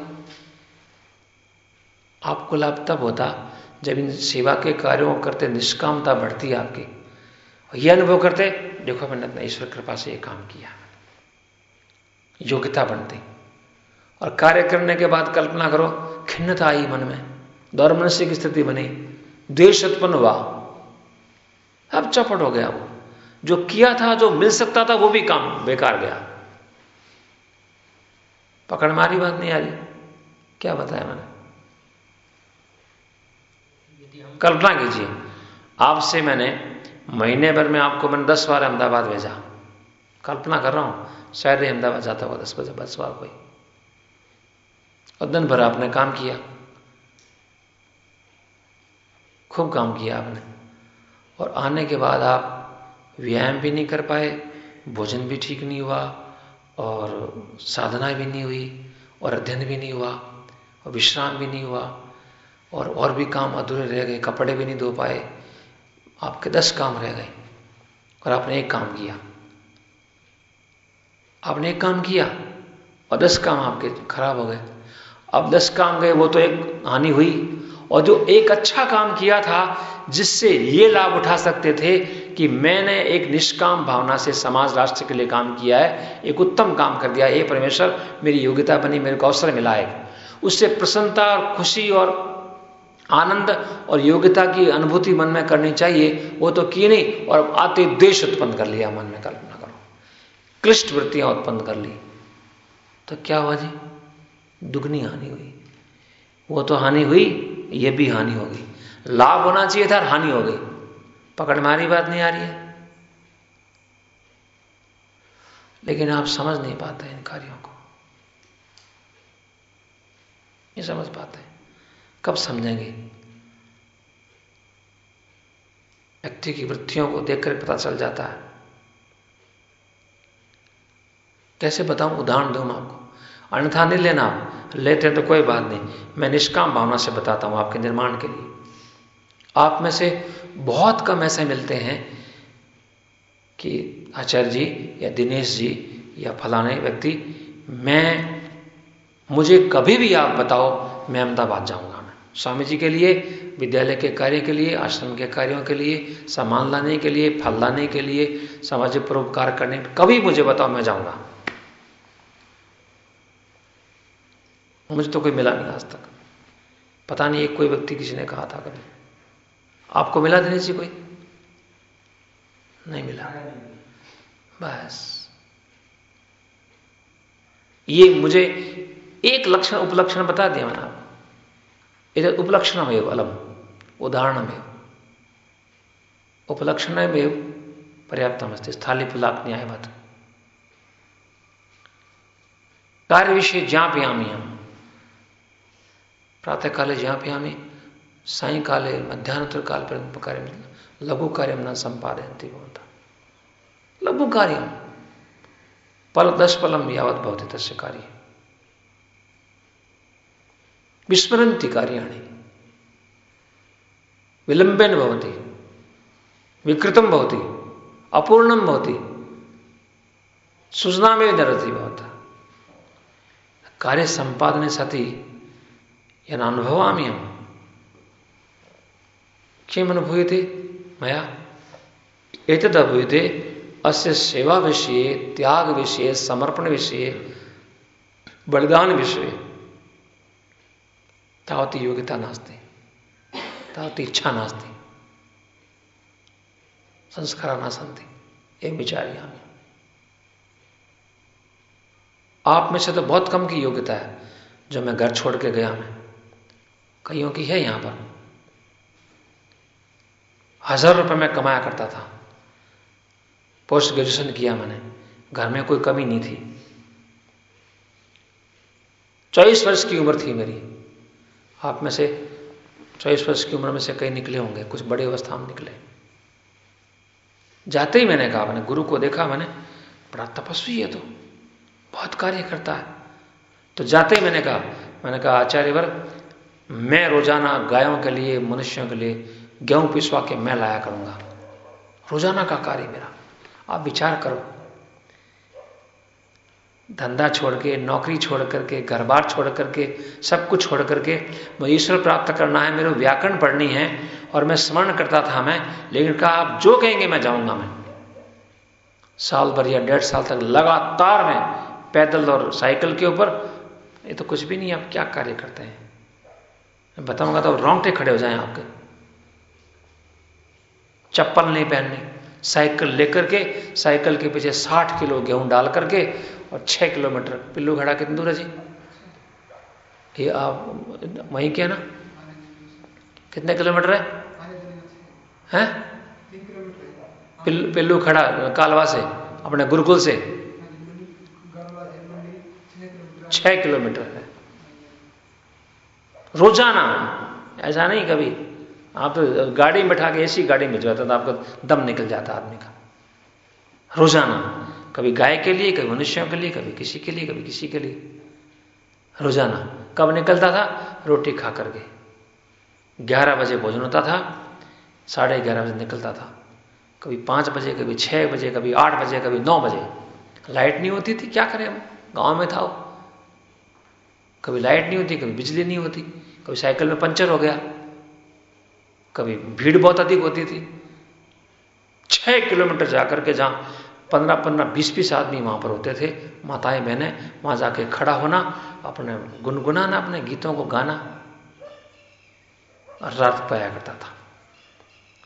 Speaker 1: आपको लाभ तब होता जब इन सेवा के कार्यों करते, निष्कामता बढ़ती आपकी। यह अनुभव करते, देखो मैंने अपने ईश्वर कृपा से ये काम किया। योग्यता बनती और कार्य करने के बाद कल्पना करो, खिन्नता आई मन में दौर मनुष्य की स्थिति बनी, द्वेष उत्पन्न हुआ। अब चौपट हो गया वो। जो किया था, जो मिल सकता था, वो भी काम बेकार गया। पकड़ मारी बात नहीं आ रही। क्या बताया मैंने? कल्पना कीजिए। आपसे मैंने महीने भर में आपको मैंने दस बार अहमदाबाद भेजा। कल्पना कर रहा हूँ, शायद ही अहमदाबाद जाता हुआ दस बजे दस बार कोई। और दिन भर आपने काम किया। खूब काम किया आपने। और आने के बाद आप व्यायाम भी नहीं कर पाए, भोजन भी ठीक नहीं हुआ, और साधना भी नहीं हुई, और अध्ययन भी नहीं हुआ, और विश्राम भी नहीं हुआ। और और भी काम अधूरे रह गए, कपड़े भी नहीं धो पाए। आपके दस काम रह गए और आपने एक काम किया। आपने एक काम किया और दस काम आपके खराब हो गए। अब दस काम गए, वो तो एक हानि हुई। और जो एक अच्छा काम किया था, जिससे ये लाभ उठा सकते थे कि मैंने एक निष्काम भावना से समाज राष्ट्र के लिए काम किया है, एक उत्तम काम कर दिया। हे परमेश्वर, मेरी योग्यता बनी, मेरे को अवसर मिला है। उससे प्रसन्नता और खुशी और आनंद और योग्यता की अनुभूति मन में करनी चाहिए, वो तो की नहीं, और आते देश उत्पन्न कर लिया, मन में कल्पना करो। क्लिष्ट वृत्तियाँ उत्पन्न कर ली। तो क्या हुआ जी? दुगनी हानि हुई। वो तो हानि हुई, ये भी हानि होगी लाभ होना चाहिए था, हानि हो गई। पकड़ मारी बात, नहीं आ रही है? लेकिन आप समझ नहीं पाते इन कार्यों को। ये समझ पाते। कब समझेंगे? व्यक्ति की वृत्तियों को देखकर पता चल जाता है। कैसे बताऊँ? उदाहरण दूँ आपको। अन्यथा नहीं लेना आप। लेते हैं तो कोई बात नहीं। मैं निष्काम भावना से बताता हूँ आपके निर्माण के लिए। आप में से बहुत कम ऐसे मिलते हैं कि आचार्य जी या दिनेश जी या फलाने व्यक्ति, मैं, मुझे कभी भी आप बताओ, मैं अहमदाबाद जाऊँगा। स्वामी जी के लिए, विद्यालय के कार्य के लिए, आश्रम के कार्यों के लिए, सामान लाने के लिए, फल लाने के लिए सामाजिक परोपकार करने, कभी मुझे बताओ, मैं जाऊँगा। मुझे तो कोई मिला नहीं आज तक। पता नहीं एक कोई व्यक्ति किसी ने कहा था कभी। आपको मिला देने से कोई? नहीं मिला। बस। ये मुझे एक लक्षण, उपलक्षण बता दिया मैंने आपको। इधर उपलक्षण में अलम उदाहरण में। उपलक्षण में पर्याप्त अस्ति स्थाली पुलाक न्याय बात। कार्य विषय ज्ञापयामी हम प्रातः काले ज्ञापयामी साई काले मध्यान्हतर काल पर्यंत कार्य लघु कार्य न संपादयती होता। लघु कार्य। पल पलम यावत भवती तस्य कार्य। विस्मरती कार्याणि। विलंबेन भवती विकृतम भवती अपूर्णम भवती सूचना में नरती भवता। कार्य संपादने सती यनुभवामी हम किम अनुभूयते मया? एतद अभूयते, अस्य सेवा विषय त्याग विषय समर्पण विषय बलिदान विषय तावती योग्यता नास्ती। तावती इच्छा नास्ती। संस्कार ना संति एक विचार यहाँ आप में से तो बहुत कम की योग्यता है, जो मैं घर छोड़ के गया मैं कईयों की है यहाँ पर। हज़ार रुपए मैं कमाया करता था। पोस्ट ग्रेजुएशन किया मैंने। घर में कोई कमी नहीं थी। चौबीस वर्ष की उम्र थी मेरी। आप में से चौबीस वर्ष की उम्र में से कई निकले होंगे, कुछ बड़ी अवस्था में निकले। जाते ही मैंने कहा, मैंने गुरु को देखा, मैंने बड़ा तपस्वी है तो बहुत कार्य करता है। तो जाते ही मैंने कहा मैंने कहा, आचार्य वर्ग, मैं रोज़ाना गायों के लिए, मनुष्यों के लिए गेहूँ पिसवा के मैं लाया करूँगा। रोज़ाना का कार्य मेरा। आप विचार करो धंधा छोड़ के, नौकरी छोड़ करके घर बार छोड़ करके, सब कुछ छोड़ करके, मुझे ईश्वर प्राप्त करना है, मेरे व्याकरण पढ़नी है, और मैं स्मरण करता था मैं, लेकिन कहा आप जो कहेंगे मैं जाऊँगा मैं। साल भर या डेढ़ साल तक लगातार मैं पैदल और साइकिल के ऊपर, ये तो कुछ भी नहीं, आप क्या कार्य करते हैं? मैं बताऊँगा तो रोंगटे खड़े हो जाए आपके। चप्पल नहीं पहननी। साइकिल लेकर के साइकिल के पीछे 60 किलो गेहूँ डाल करके और 6 किलोमीटर। पिल्लू घड़ा कितनी दूर है जी? ये आप वहीं के ना? कितने किलोमीटर है? हैं? पिल्लू, खड़ा कालवा से अपने गुरुकुल से। छह किलोमीटर है। रोज़ाना ऐसा नहीं कभी। आप तो गाड़ी में बैठा के ऐसी गाड़ी में जो है तो आपका दम निकल जाता आदमी का। रोज़ाना, कभी गाय के लिए, कभी मनुष्यों के लिए, कभी किसी के लिए, कभी किसी के लिए। रोज़ाना, कब निकलता था? रोटी खा करके। ग्यारह बजे भोजन होता था, साढ़े ग्यारह बजे निकलता था। कभी पाँच बजे, कभी छः बजे, कभी आठ बजे, कभी नौ बजे। लाइट नहीं होती थी, क्या करें हम? गाँव में था वो। कभी लाइट नहीं होती, कभी बिजली नहीं होती, कभी साइकिल में पंचर हो गया। कभी भीड़ बहुत अधिक होती थी। छह किलोमीटर जाकर के जहाँ पंद्रह पंद्रह बीस बीस आदमी वहाँ पर होते थे, माताएँ बहनें, वहाँ जाके खड़ा होना, अपने गुनगुनाना, अपने गीतों को गाना, रात पाया करता था।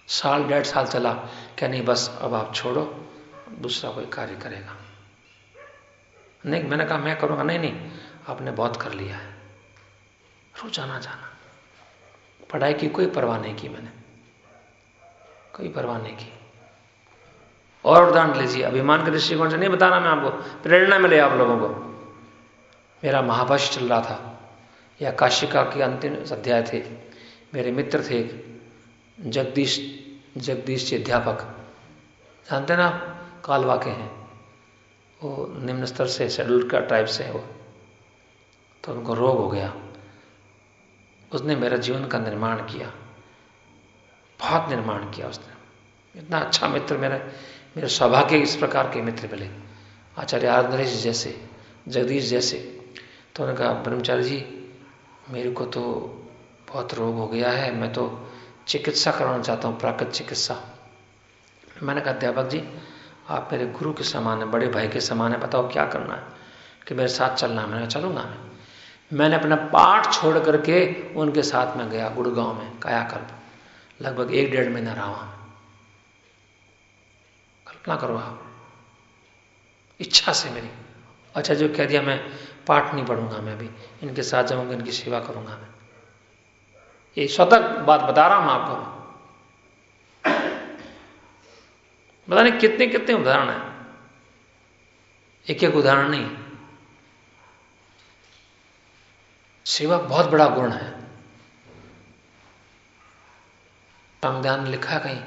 Speaker 1: साल, डेढ़ साल चला, क्या नहीं, बस अब आप छोड़ो, दूसरा कोई कार्य करेगा। नहीं, मैंने कहा, मैं करूँगा, नहीं नहीं, आपने बहुत कर लिया है। रोज़ाना जाना। पढ़ाई की कोई परवाह नहीं की मैंने। कोई परवाह नहीं की। और उदाहरण लीजिए, अभिमान के दृष्टिकोण से नहीं बताना मैं आपको, प्रेरणा मिले आप लोगों को। मेरा महाभाष्य चल रहा था, या काशिका के अंतिम अध्याय थे। मेरे मित्र थे, जगदीश जगदीश जी अध्यापक। जानते ना कालवा के हैं। वो निम्न स्तर से शेड्यूल का ट्राइब से वो। तो उनको रोग हो गया। उसने मेरा जीवन का निर्माण किया। बहुत निर्माण किया उसने। इतना अच्छा मित्र मेरे मेरे सौभाग्य इस प्रकार के मित्र मिले। आचार्य आनंदरेश जैसे, जगदीश जैसे। तो उन्होंने कहा, ब्रह्मचारी जी, मेरे को तो बहुत रोग हो गया है। मैं तो चिकित्सा करवाना चाहता हूँ, प्राकृत चिकित्सा। मैंने कहा, अध्यापक जी, आप मेरे गुरु के समान है, बड़े भाई के समान है। बताओ क्या करना है? कि मेरे साथ चलना है। मैंने चलूँगा मैं। मैंने अपना पाठ छोड़ करके उनके साथ में गया, गुड़गांव में, कायाकल्प। लगभग एक डेढ़ महीना रहा वहाँ। कल्पना करो आप। इच्छा से मेरी। अच्छा जो कह दिया मैं, पाठ नहीं पढ़ूँगा मैं अभी। इनके साथ जाऊँगा, इनकी सेवा करूँगा मैं। ये स्वतः बात बता रहा हूँ आपको। बता नहीं कितने कितने उदाहरण है। एक एक उदाहरण नहीं। सेवा बहुत बड़ा गुण है। संविधान लिखा कहीं,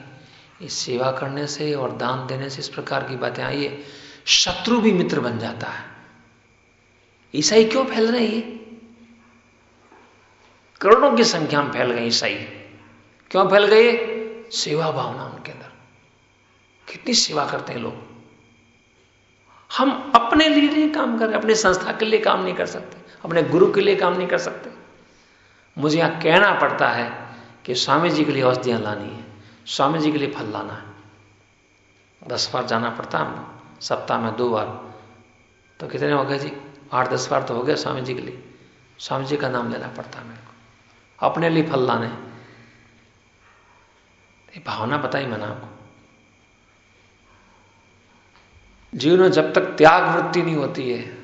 Speaker 1: इस सेवा करने से और दान देने से इस प्रकार की बातें आई है शत्रु भी मित्र बन जाता है। ईसाई क्यों फैल रहे हैं करोड़ों की संख्या में फैल गए ईसाई। क्यों फैल गए? सेवा भावना उनके अंदर। कितनी सेवा करते हैं लोग। हम अपने लिए नहीं काम कर रहे, अपनी संस्था के लिए काम नहीं कर सकते, अपने गुरु के लिए काम नहीं कर सकते। मुझे यहाँ कहना पड़ता है कि स्वामी जी के लिए औषधियाँ लानी है, स्वामी जी के लिए फल लाना है। दस बार जाना पड़ता है सप्ताह में दो बार। तो कितने हो गए जी? आठ, दस बार तो हो गया स्वामी जी के लिए। स्वामी जी का नाम लेना पड़ता है मेरे को। अपने लिए फल लाने। भावना बताई मैंने आपको। जीवन में जब तक त्याग वृत्ति नहीं होती है,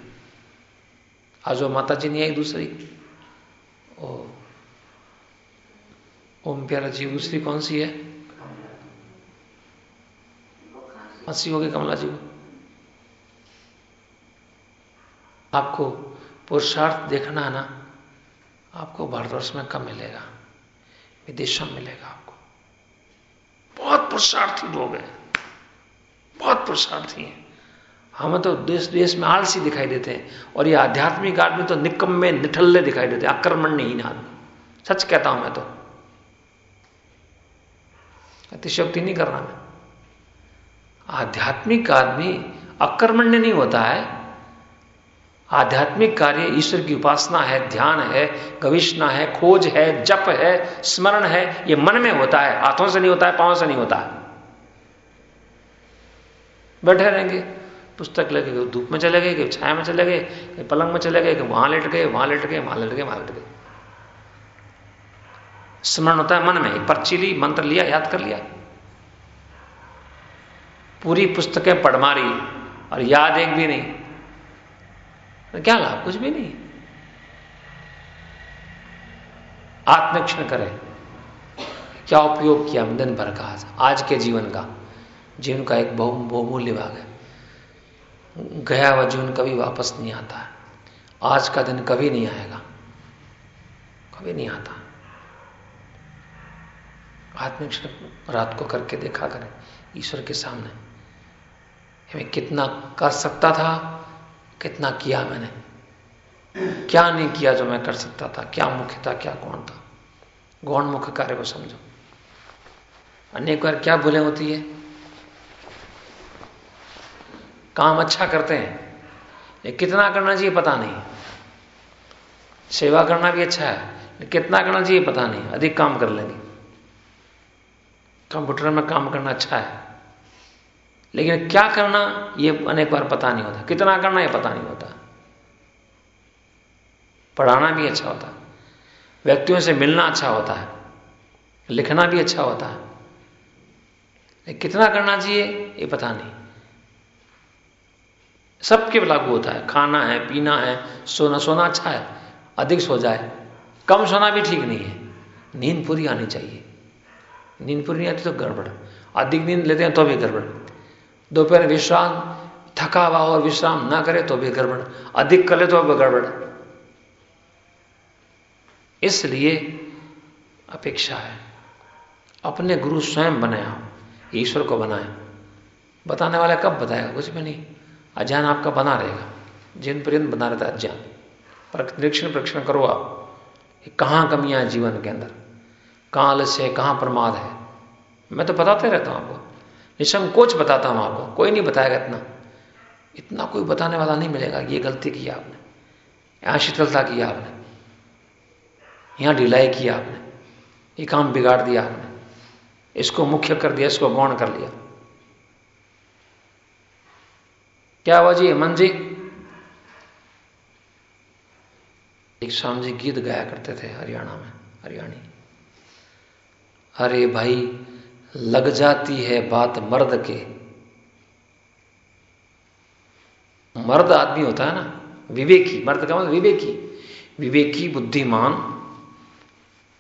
Speaker 1: आज वो माता जी नहीं आई दूसरी। ओ, ओम प्यारा जी दूसरी कौन सी है? अस्सी हो गई कमला जी आपको पुरुषार्थ देखना है ना, आपको भारतवर्ष में कम मिलेगा? विदेशों में मिलेगा आपको। बहुत पुरुषार्थी लोग हैं, बहुत पुरुषार्थी हैं। हमें तो देश देश में आलसी दिखाई देते हैं। और ये आध्यात्मिक आदमी तो निकम में निठल्ले दिखाई देते हैं। आक्रमण नहीं आदमी। सच कहता हूँ मैं तो। अतिशक्ति नहीं करना मैं। आध्यात्मिक आदमी आक्रमण्य नहीं होता है। आध्यात्मिक कार्य ईश्वर की उपासना है, ध्यान है, गविष्णा है, खोज है, जप है, स्मरण है, ये मन में होता है। हाथों से नहीं होता है, पाँव से नहीं होता है। बैठे रहेंगे। पुस्तक लगे धूप में चले गए, कि छाया में चले गए, कि पलंग में चले गए, कि वहाँ लेट गए, वहाँ लेट गए, वहाँ लेट गए, वहाँ लेट गए। स्मरण होता है मन में, एक पर्ची ली मंत्र लिया, याद कर लिया। पूरी पुस्तकें पढ़ मारी, और याद एक भी नहीं। क्या लाभ, कुछ भी नहीं। आत्मक्षण करें। क्या उपयोग किया दिन भर का आज के जीवन का? जीवन का एक बहु बहुमूल्य भाग है। गया हुआ जीवन कभी वापस नहीं आता है। आज का दिन कभी नहीं आएगा। कभी नहीं आता। आत्मिक रात को करके देखा करें, ईश्वर के सामने। मैं कितना कर सकता था, कितना किया मैंने। क्या नहीं किया जो मैं कर सकता था? क्या मुख्य था, क्या कौन था? गौण मुख्य कार्य को समझो। अनेक बार क्या भूलें होती है? काम अच्छा करते हैं। ये कितना करना चाहिए पता नहीं। सेवा करना भी अच्छा है कितना करना चाहिए पता नहीं। अधिक काम कर लेंगे। कंप्यूटर में काम करना अच्छा है। लेकिन क्या करना, ये अनेक बार पता नहीं होता। कितना करना, ये पता नहीं होता। पढ़ाना भी अच्छा होता। व्यक्तियों से मिलना अच्छा होता है। लिखना भी अच्छा होता है। कितना करना चाहिए, ये पता नहीं। सबके लागू होता है। खाना है, पीना है, सोना सोना अच्छा है, अधिक सो जाए। कम सोना भी ठीक नहीं है। नींद पूरी आनी चाहिए। नींद पूरी नहीं आती तो गड़बड़। अधिक नींद लेते हैं तो भी गड़बड़। दोपहर विश्राम, थका हुआ और विश्राम ना करे तो भी गड़बड़। अधिक कर तो भी गड़बड़। इसलिए अपेक्षा है, अपने गुरु स्वयं बने आप ईश्वर को बनाए। बताने वाला कब बताएगा? कुछ भी नहीं। अज्ञान आपका बना रहेगा। जिन पर्यंत बना रहता अज्ञान। पर निरीक्षण परीक्षण करो आप कहाँ कमियाँ हैं जीवन के अंदर? कहाँ आलस्य है, कहाँ प्रमाद है? मैं तो बताते रहता हूँ आपको। निसंकोच बताता हूँ आपको। कोई नहीं बताएगा इतना। इतना कोई बताने वाला नहीं मिलेगा ये गलती की आपने। यहाँ शीतलता की आपने। यहाँ ढिलाई की आपने। ये काम बिगाड़ दिया आपने। इसको मुख्य कर दिया, इसको गौण कर लिया। क्या हुआ जी मन जी एक स्वामी जी गीत गाया करते थे हरियाणा में, हरियाणी। अरे भाई, लग जाती है बात मर्द के। मर्द आदमी होता है ना, विवेकी, मर्द का मतलब विवेकी। विवेकी बुद्धिमान,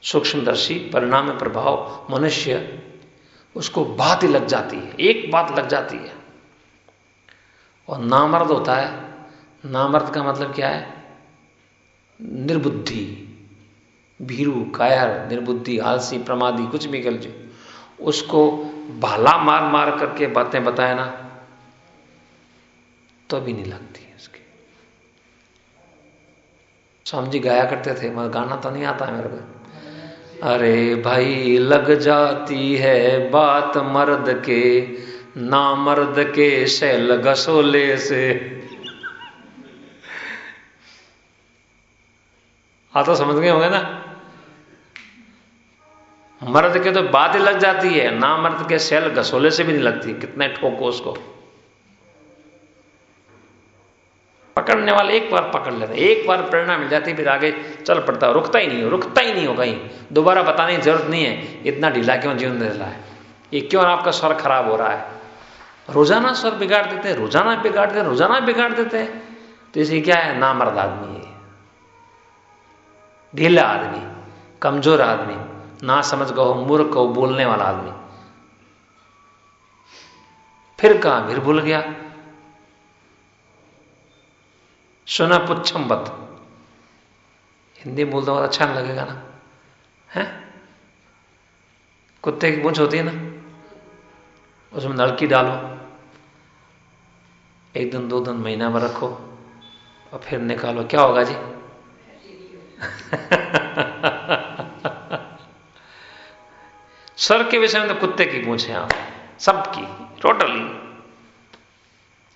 Speaker 1: सूक्ष्मदर्शी, परिणाम प्रभाव, मनुष्य, उसको बात ही लग जाती है, एक बात लग जाती है। और नामर्द होता है। नामर्द का मतलब क्या है? निर्बुद्धि, भीरू, कायर, निर्बुद्धि, आलसी, प्रमादी, कुछ भी कर जो उसको भाला मार मार करके बातें बताए ना तो भी नहीं लगती उसकी। स्वामी जी गाया करते थे, मगर गाना तो नहीं आता मेरे को। अरे भाई लग जाती है बात मर्द के ना मर्द के शैल घसोले से। हाँ तो समझ गए होंगे ना? मर्द के तो बात ही लग जाती है, ना मर्द के सेल घसोले से भी नहीं लगती, कितने ठोको उसको। पकड़ने वाले एक बार पकड़ लेते एक बार प्रेरणा मिल जाती फिर आगे चल पड़ता रुकता ही नहीं हो, रुकता ही नहीं हो कहीं। दोबारा बताने की ज़रूरत नहीं है, इतना ढीला क्यों जीवन दे रहा है? ये क्यों आपका स्वर खराब हो रहा है? रोज़ाना स्वर बिगाड़ देते हैं रोज़ाना बिगाड़ देते, रोज़ाना बिगाड़ देते। हैं तो इसे क्या है? नामर्द आदमी है। ढीला आदमी, कमज़ोर आदमी, ना समझ गो मूर्ख को बोलने वाला आदमी। फिर कहा? फिर भूल गया। सुना पुच्छम बत। हिंदी बोलता बहुत अच्छा नहीं लगेगा ना? है? कुत्ते की पूछ होती है ना? उसमें नलकी डालो। एक दिन, दो दिन महीना भर रखो और फिर निकालो। क्या होगा जी? सर के विषय में तो कुत्ते की पूछे आप। सबकी टोटली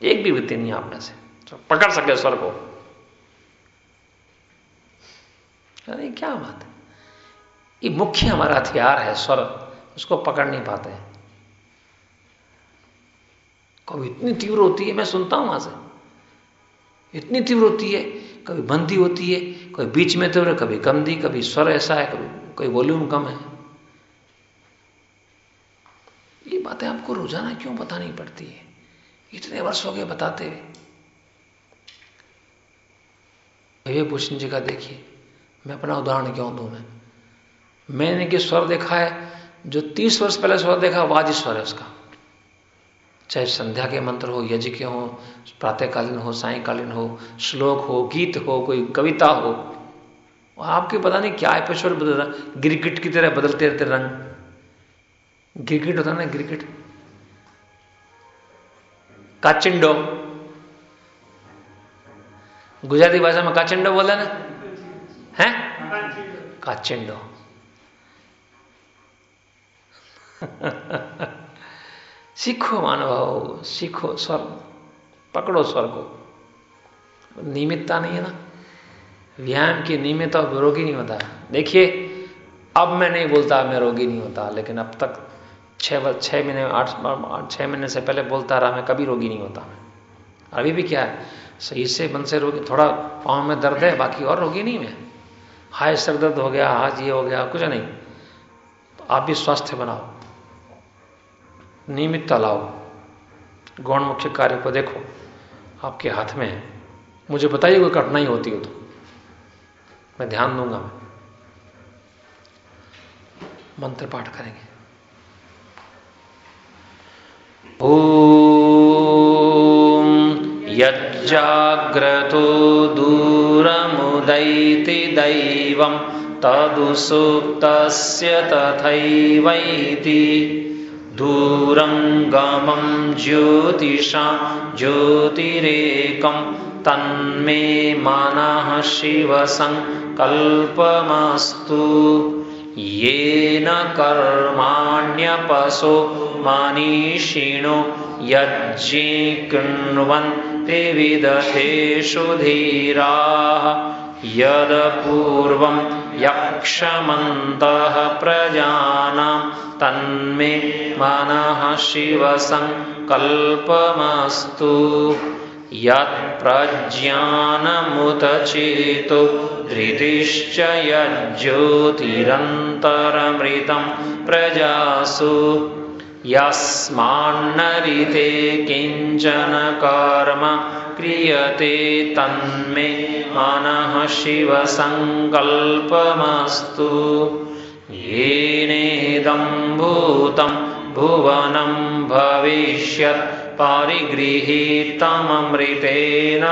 Speaker 1: एक भी वित्ती नहीं आप में से। तो पकड़ सके स्वर को। अरे, क्या बात है? ये मुख्य हमारा हथियार है स्वर उसको पकड़ नहीं पाते। कभी इतनी तीव्र होती है, मैं सुनता हूँ वहाँ से। इतनी तीव्र होती है, कभी बंदी होती है, कभी बीच में तीव्र, कभी कम दी कभी स्वर ऐसा है, कभी कोई वॉल्यूम कम है। ये बातें आपको रोज़ाना क्यों बतानी पड़ती है? इतने वर्ष हो गए बताते हुए। विवेक भूषण जी का देखिए, मैं अपना उदाहरण क्यों दू मैं? मैंने कि स्वर देखा है, जो तीस वर्ष पहले स्वर देखा वाज स्वर है उसका। चाहे संध्या के मंत्र हो, यज्ञ के हो, प्रातःकालीन हो, सायकालीन हो, श्लोक हो, गीत हो, कोई कविता हो आपके पता नहीं क्या एपिसोड बदल रहा गिरगिट की तरह बदलते रहते रंग। गिरगिट होता ना, गिरगिट? काचिंडो। गुजराती भाषा में काचिंडो बोले ना? है? काचिंडो। सीखो मानव, सीखो स्वर्ग, पकड़ो स्वर्ग। को नियमितता नहीं है ना? व्यायाम की नियमित और रोगी नहीं होता। देखिए, अब मैं नहीं बोलता मैं रोगी नहीं होता, लेकिन अब तक छः छः महीने, आठ छः महीने से पहले बोलता रहा मैं, कभी रोगी नहीं होता अभी भी क्या है? सही से मन से रोगी, थोड़ा पाँव में दर्द है, बाकी और रोगी नहीं मैं। हाय, सर दर्द हो गया, हाथ ये हो गया, कुछ नहीं। आप भी स्वास्थ्य बनाओ। नियमितता लाओ गौण मुख्य कार्य को देखो, आपके हाथ में है। मुझे बताइए, कोई कठिनाई होती हो तो। मैं ध्यान दूँगा। मैं मंत्र पाठ करेंगे। ओ यज्जाग्रतो दूरमुदैति दैवं, तदुसुप्तस्य तथैवैति। दूरङ्गमं ज्योतिषा ज्योतिरेकं तन्मे मनः शिवसङ्कल्पमस्तु। येन कर्माण्यपशो मनीषिणो यज्ञे कृण्वन्ति विदथेषु धीराः। यदपूर्वं यक्षमन्तः प्रजानां तन्मे मनः शिवसङ्कल्पमस्तु। यत्प्रज्ञानमुत चेतो धृतिश्च यज्ज्योतिरन्तरमृतं प्रजासु यस्मान्नरिते किंचन कर्म क्रियते तन्मे मनः शिवसङ्कल्पमस्तु। येनेदं भूतं भुवनं भविष्यत् परिगृहीतममृतेन।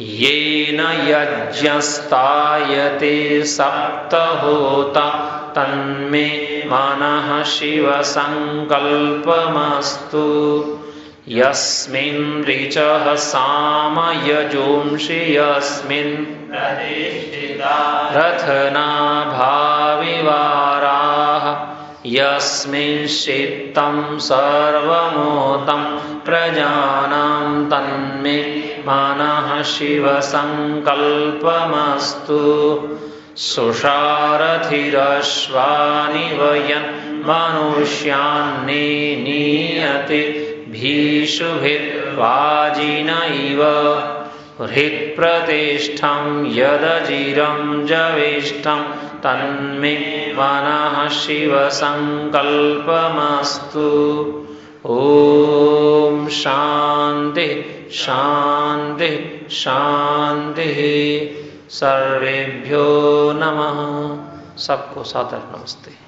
Speaker 1: येन यज्ञस्तायते सप्तहोता तन्मे मनः शिवसङ्कल्पमस्तु। यस्मिन् ऋचः सामयजोंषि यस्मिन् रथनाभाविवाराः। यस्मिंश्चित्तं सर्वमोतं प्रजानां तन्मे मनः सुषारथिरश्वानि वयन् मनुष्यान्ने नीयते भीषुभिर्वाजिन इव। हृत्प्रतिष्ठं यदजिरं जविष्ठं तन्मे मनः शिवसङ्कल्पमस्तु। ॐ शान्ति शान्ति, शान्तिः। सर्वेभ्यो नमः। सबको सादर नमस्ते।